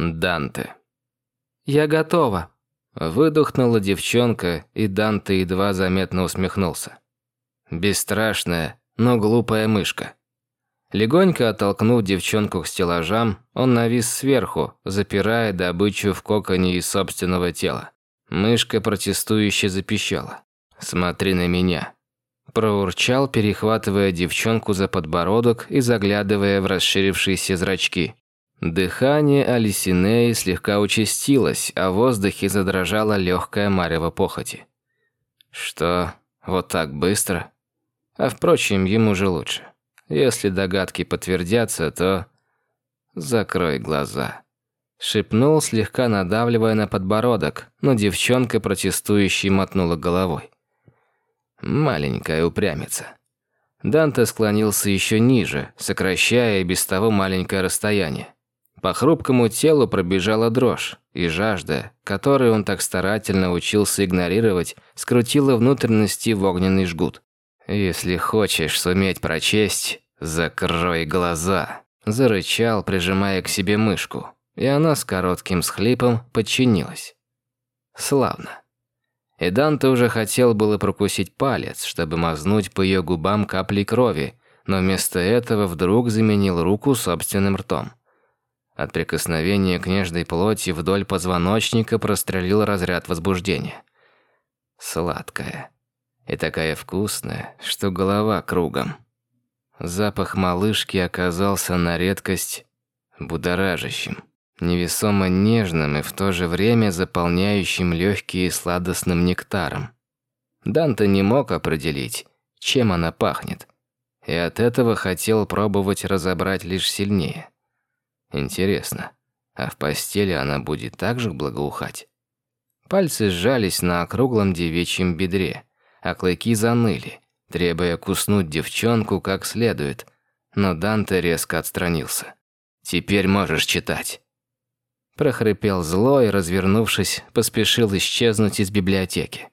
Данте. «Я готова», – выдохнула девчонка, и Данте едва заметно усмехнулся. Бесстрашная, но глупая мышка. Легонько оттолкнув девчонку к стеллажам, он навис сверху, запирая добычу в коконе из собственного тела. Мышка протестующе запищала. «Смотри на меня». Проурчал, перехватывая девчонку за подбородок и заглядывая в расширившиеся зрачки. Дыхание Алисинеи слегка участилось, а в воздухе задрожала легкая марево похоти. «Что, вот так быстро?» А впрочем, ему же лучше. Если догадки подтвердятся, то... Закрой глаза. Шепнул, слегка надавливая на подбородок, но девчонка протестующей мотнула головой. Маленькая упрямица. Данте склонился еще ниже, сокращая и без того маленькое расстояние. По хрупкому телу пробежала дрожь, и жажда, которую он так старательно учился игнорировать, скрутила внутренности в огненный жгут. «Если хочешь суметь прочесть, закрой глаза», – зарычал, прижимая к себе мышку, и она с коротким схлипом подчинилась. Славно. И Данте уже хотел было прокусить палец, чтобы мазнуть по ее губам капли крови, но вместо этого вдруг заменил руку собственным ртом. От прикосновения к нежной плоти вдоль позвоночника прострелил разряд возбуждения. Сладкая и такая вкусная, что голова кругом. Запах малышки оказался на редкость будоражащим, невесомо нежным и в то же время заполняющим легкие сладостным нектаром. Данте не мог определить, чем она пахнет, и от этого хотел пробовать разобрать лишь сильнее. Интересно, а в постели она будет так же благоухать? Пальцы сжались на округлом девичьем бедре, а клыки заныли, требуя куснуть девчонку как следует, но Данте резко отстранился. «Теперь можешь читать». Прохрипел зло и, развернувшись, поспешил исчезнуть из библиотеки.